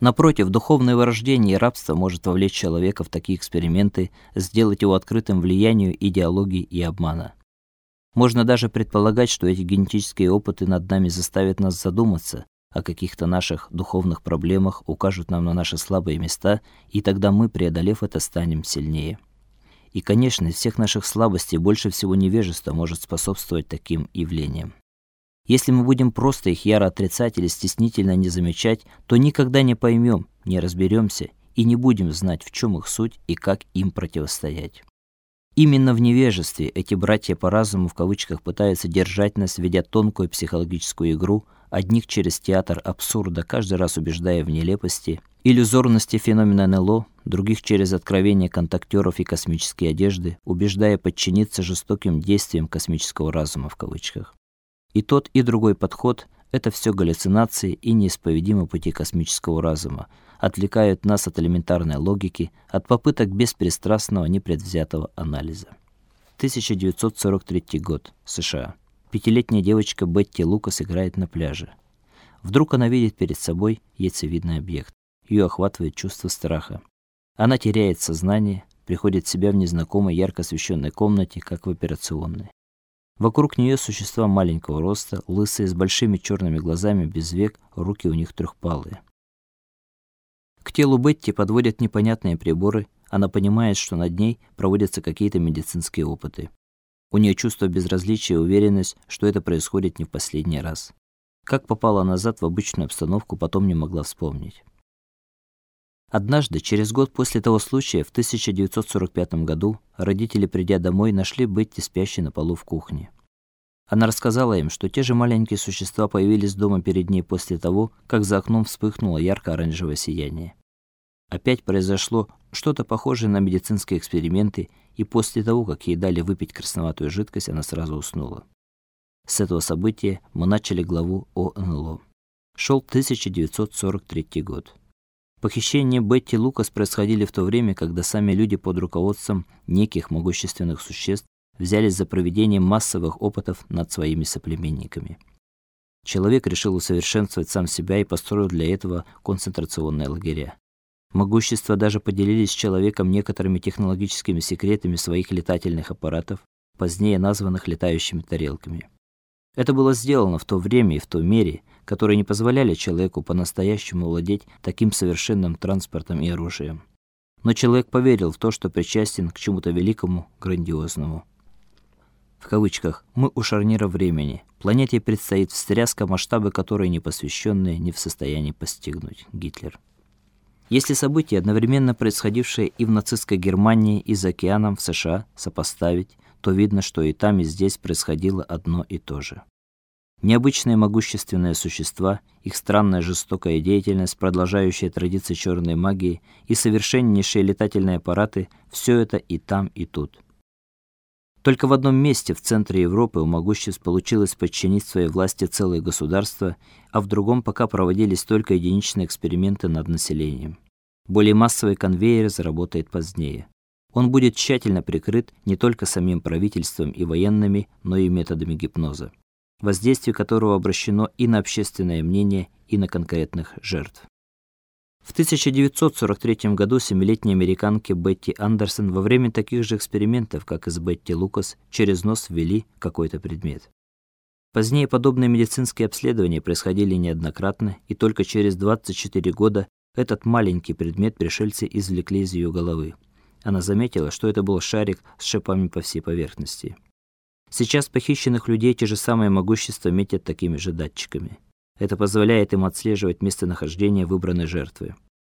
Напротив, духовное вырождение и рабство может вовлечь человека в такие эксперименты, сделать его открытым влиянию идеологии и обмана. Можно даже предполагать, что эти генетические опыты над нами заставят нас задуматься о каких-то наших духовных проблемах, укажут нам на наши слабые места, и тогда мы, преодолев это, станем сильнее. И, конечно, из всех наших слабостей больше всего невежество может способствовать таким явлениям. Если мы будем просто их яро отрицать или стеснительно не замечать, то никогда не поймем, не разберемся и не будем знать, в чем их суть и как им противостоять. Именно в невежестве эти братья по разуму в кавычках пытаются держать нас, ведя тонкую психологическую игру, одних через театр абсурда, каждый раз убеждая в нелепости, иллюзорности феномена НЛО, других через откровение контактеров и космические одежды, убеждая подчиниться жестоким действиям космического разума в кавычках. И тот, и другой подход это все галлюцинации и неисповедимые пути космического разума, отвлекают нас от элементарной логики, от попыток беспристрастного, непредвзятого анализа. 1943 год, США. Пятилетняя девочка Бетти Лукас играет на пляже. Вдруг она видит перед собой яйцевидный объект. Ее охватывает чувство страха. Она теряет сознание, приходит в себя в незнакомой ярко освещенной комнате, как в операционной. Вокруг нее существа маленького роста, лысые, с большими черными глазами, без век, руки у них трехпалые. К телу Бетти подводят непонятные приборы, она понимает, что над ней проводятся какие-то медицинские опыты. У нее чувство безразличия и уверенность, что это происходит не в последний раз. Как попала назад в обычную обстановку, потом не могла вспомнить. Однажды, через год после того случая, в 1945 году, родители, придя домой, нашли Бетти спящей на полу в кухне. Она рассказала им, что те же маленькие существа появились дома перед ней после того, как за окном вспыхнуло ярко-оранжевое сияние. Опять произошло что-то похожее на медицинские эксперименты, и после того, как ей дали выпить красноватую жидкость, она сразу уснула. С этого события мы начали главу о НЛО. Шел 1943 год. Похищения Бетти Лукас происходили в то время, когда сами люди под руководством неких могущественных существ взялись за проведение массовых опытов над своими соплеменниками. Человек решил усовершенствовать сам себя и построил для этого концентрационные лагеря. Могущества даже поделились с человеком некоторыми технологическими секретами своих летательных аппаратов, позднее названных летающими тарелками. Это было сделано в то время и в той мере, которые не позволяли человеку по-настоящему владеть таким совершенным транспортом и оружием. Но человек поверил в то, что причастен к чему-то великому, грандиозному. В кавычках мы у шарнира времени. Планете предстоит встряска, масштабы которой непосвященные не в состоянии постигнуть. Гитлер. Если события, одновременно происходившие и в нацистской Германии, и за океаном в США, сопоставить, то видно, что и там, и здесь происходило одно и то же. Необычные могущественные существа, их странная жестокая деятельность, продолжающая традиции черной магии и совершеннейшие летательные аппараты все это и там, и тут. Только в одном месте в центре Европы у могуществ получилось подчинить своей власти целое государство, а в другом пока проводились только единичные эксперименты над населением. Более массовый конвейер заработает позднее. Он будет тщательно прикрыт не только самим правительством и военными, но и методами гипноза воздействие которого обращено и на общественное мнение, и на конкретных жертв. В 1943 году семилетней американке Бетти Андерсон во время таких же экспериментов, как и с Бетти Лукас, через нос ввели какой-то предмет. Позднее подобные медицинские обследования происходили неоднократно, и только через 24 года этот маленький предмет пришельцы извлекли из ее головы. Она заметила, что это был шарик с шипами по всей поверхности. Сейчас похищенных людей те же самые могущества метят такими же датчиками. Это позволяет им отслеживать местонахождение выбранной жертвы.